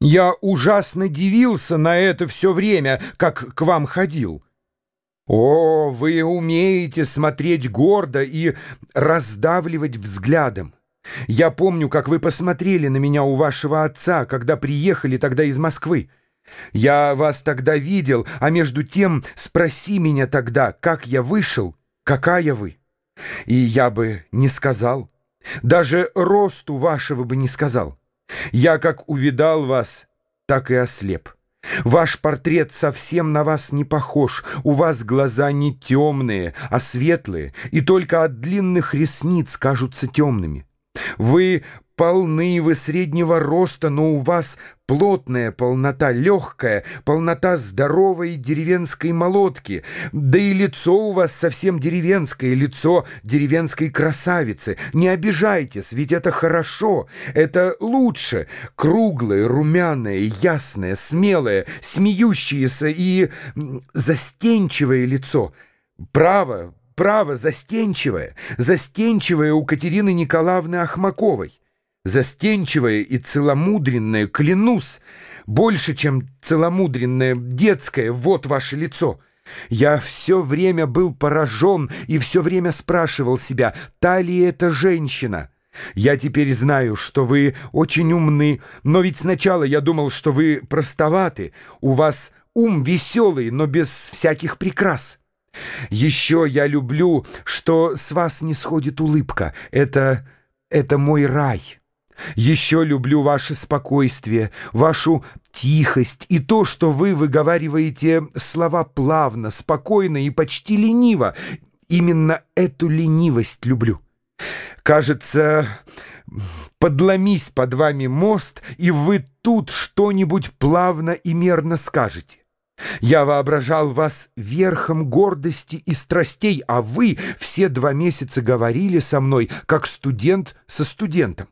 Я ужасно дивился на это все время, как к вам ходил. О, вы умеете смотреть гордо и раздавливать взглядом. Я помню, как вы посмотрели на меня у вашего отца, когда приехали тогда из Москвы. Я вас тогда видел, а между тем спроси меня тогда, как я вышел, какая вы. И я бы не сказал, даже росту вашего бы не сказал. Я как увидал вас, так и ослеп. Ваш портрет совсем на вас не похож. У вас глаза не темные, а светлые, и только от длинных ресниц кажутся темными. Вы полны, вы среднего роста, но у вас плотная полнота, легкая, полнота здоровой деревенской молотки, да и лицо у вас совсем деревенское, лицо деревенской красавицы. Не обижайтесь, ведь это хорошо, это лучше. Круглое, румяное, ясное, смелое, смеющееся и застенчивое лицо. Право, право, застенчивое, застенчивое у Катерины Николаевны Ахмаковой. Застенчивое и целомудренное, клянусь, больше, чем целомудренное, детское, вот ваше лицо. Я все время был поражен и все время спрашивал себя, та ли это женщина. Я теперь знаю, что вы очень умны, но ведь сначала я думал, что вы простоваты, у вас ум веселый, но без всяких прикрас». Еще я люблю, что с вас не сходит улыбка. Это... это мой рай. Еще люблю ваше спокойствие, вашу тихость и то, что вы выговариваете слова плавно, спокойно и почти лениво. Именно эту ленивость люблю. Кажется, подломись под вами мост, и вы тут что-нибудь плавно и мерно скажете. Я воображал вас верхом гордости и страстей, а вы все два месяца говорили со мной, как студент со студентом.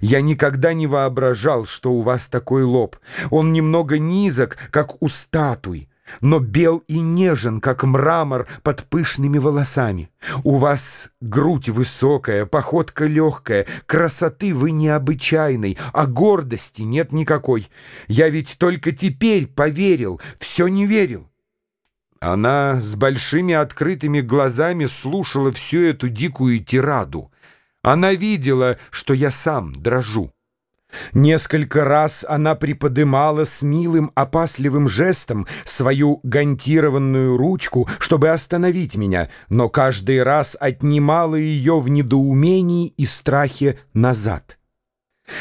Я никогда не воображал, что у вас такой лоб. Он немного низок, как у статуй, но бел и нежен, как мрамор под пышными волосами. У вас грудь высокая, походка легкая, красоты вы необычайной, а гордости нет никакой. Я ведь только теперь поверил, все не верил. Она с большими открытыми глазами слушала всю эту дикую тираду. Она видела, что я сам дрожу. Несколько раз она приподымала с милым опасливым жестом свою гантированную ручку, чтобы остановить меня, но каждый раз отнимала ее в недоумении и страхе назад.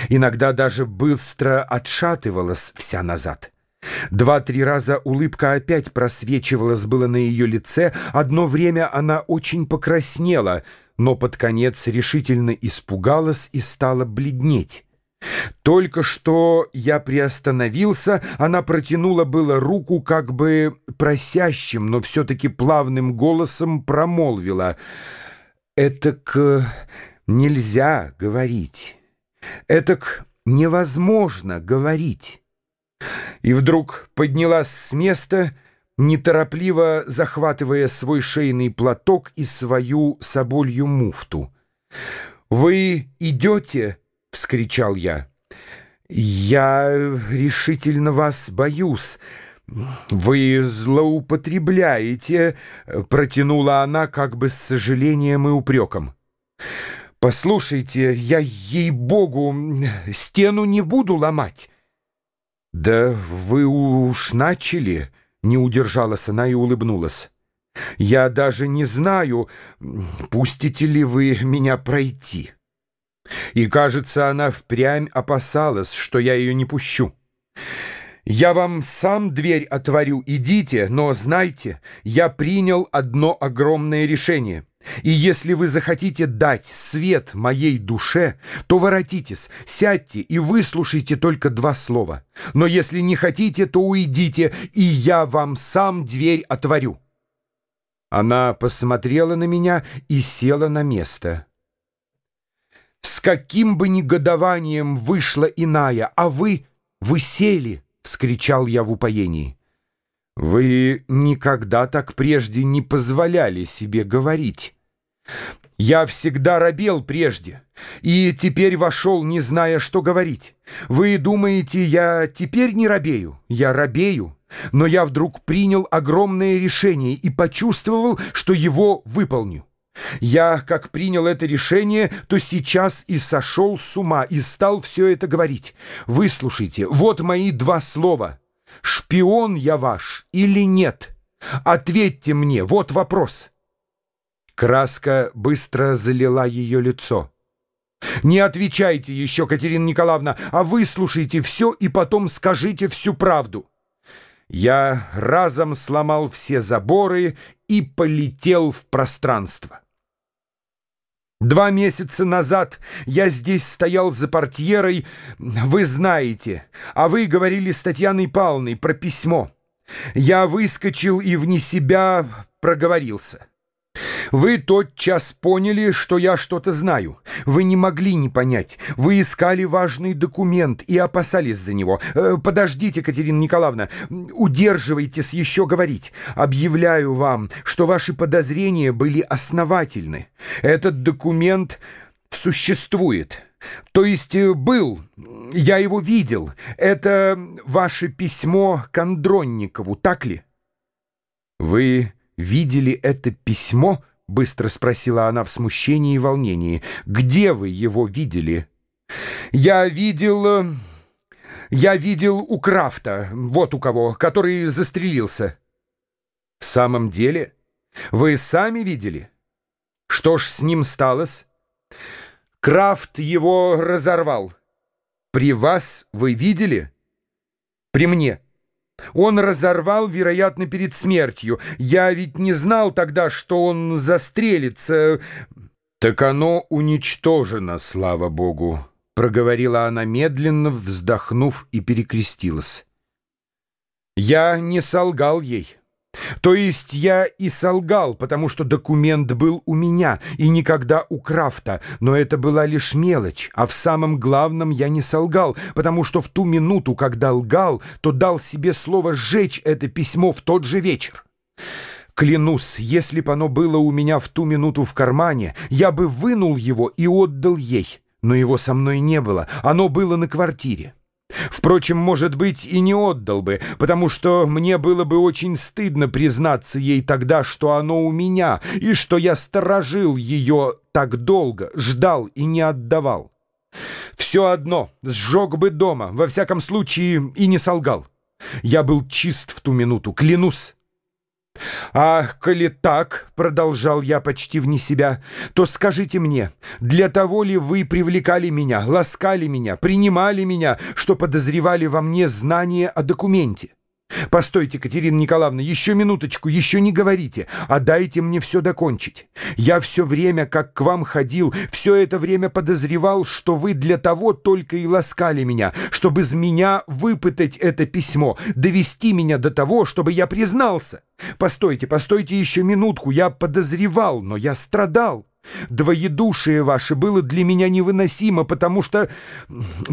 Иногда даже быстро отшатывалась вся назад. Два-три раза улыбка опять просвечивалась было на ее лице, одно время она очень покраснела, но под конец решительно испугалась и стала бледнеть. Только что я приостановился, она протянула было руку как бы просящим, но все-таки плавным голосом промолвила. «Этак нельзя говорить, этак невозможно говорить». И вдруг поднялась с места, неторопливо захватывая свой шейный платок и свою соболью муфту. «Вы идете?» — вскричал я. «Я решительно вас боюсь. Вы злоупотребляете», — протянула она как бы с сожалением и упреком. «Послушайте, я, ей-богу, стену не буду ломать». «Да вы уж начали», — не удержалась она и улыбнулась. «Я даже не знаю, пустите ли вы меня пройти». И, кажется, она впрямь опасалась, что я ее не пущу. «Я вам сам дверь отворю, идите, но знайте, я принял одно огромное решение». И если вы захотите дать свет моей душе, то воротитесь, сядьте и выслушайте только два слова. Но если не хотите, то уйдите, и я вам сам дверь отворю». Она посмотрела на меня и села на место. С каким бы негодованием вышла иная, а вы, вы сели, — вскричал я в упоении. Вы никогда так прежде не позволяли себе говорить. Я всегда робел прежде, и теперь вошел, не зная, что говорить. Вы думаете, я теперь не робею? Я робею. Но я вдруг принял огромное решение и почувствовал, что его выполню. Я, как принял это решение, то сейчас и сошел с ума и стал все это говорить. Выслушайте, вот мои два слова. Шпион я ваш или нет? Ответьте мне, вот вопрос. Краска быстро залила ее лицо. «Не отвечайте еще, Катерина Николаевна, а выслушайте все и потом скажите всю правду». Я разом сломал все заборы и полетел в пространство. Два месяца назад я здесь стоял за портьерой, вы знаете, а вы говорили с Татьяной Павловной про письмо. Я выскочил и вне себя проговорился. Вы тотчас поняли, что я что-то знаю. Вы не могли не понять. Вы искали важный документ и опасались за него. Э, подождите, Катерина Николаевна, удерживайтесь еще говорить. Объявляю вам, что ваши подозрения были основательны. Этот документ существует. То есть э, был, я его видел. Это ваше письмо к Андронникову, так ли? Вы видели это письмо?» — быстро спросила она в смущении и волнении. «Где вы его видели?» «Я видел... Э, я видел у Крафта, вот у кого, который застрелился». «В самом деле? Вы сами видели? Что ж с ним сталось?» «Крафт его разорвал. При вас вы видели?» «При мне». Он разорвал, вероятно, перед смертью. Я ведь не знал тогда, что он застрелится. Так оно уничтожено, слава богу, проговорила она медленно, вздохнув и перекрестилась. Я не солгал ей. То есть я и солгал, потому что документ был у меня и никогда у Крафта, но это была лишь мелочь, а в самом главном я не солгал, потому что в ту минуту, когда лгал, то дал себе слово сжечь это письмо в тот же вечер. Клянусь, если бы оно было у меня в ту минуту в кармане, я бы вынул его и отдал ей, но его со мной не было, оно было на квартире. Впрочем, может быть, и не отдал бы, потому что мне было бы очень стыдно признаться ей тогда, что оно у меня, и что я сторожил ее так долго, ждал и не отдавал. Все одно, сжег бы дома, во всяком случае, и не солгал. Я был чист в ту минуту, клянусь. «А коли так, — продолжал я почти вне себя, — то скажите мне, для того ли вы привлекали меня, ласкали меня, принимали меня, что подозревали во мне знание о документе? «Постойте, Катерина Николаевна, еще минуточку, еще не говорите, а дайте мне все докончить. Я все время, как к вам ходил, все это время подозревал, что вы для того только и ласкали меня, чтобы из меня выпытать это письмо, довести меня до того, чтобы я признался. Постойте, постойте еще минутку, я подозревал, но я страдал». Двоедушие ваше было для меня невыносимо, потому что...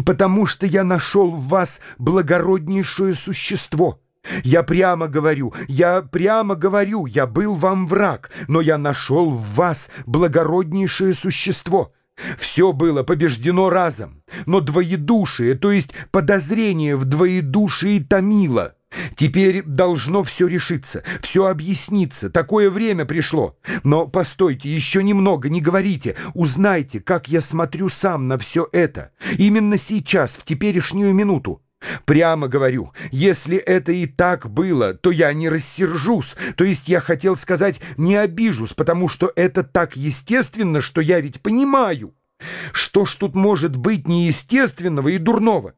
потому что я нашел в вас благороднейшее существо». Я прямо говорю, я прямо говорю, я был вам враг, но я нашел в вас благороднейшее существо. Все было побеждено разом, но двоедушие, то есть подозрение в двоедушии томило. Теперь должно все решиться, все объясниться, такое время пришло. Но постойте, еще немного, не говорите, узнайте, как я смотрю сам на все это, именно сейчас, в теперешнюю минуту. Прямо говорю, если это и так было, то я не рассержусь, то есть я хотел сказать не обижусь, потому что это так естественно, что я ведь понимаю. Что ж тут может быть неестественного и дурного?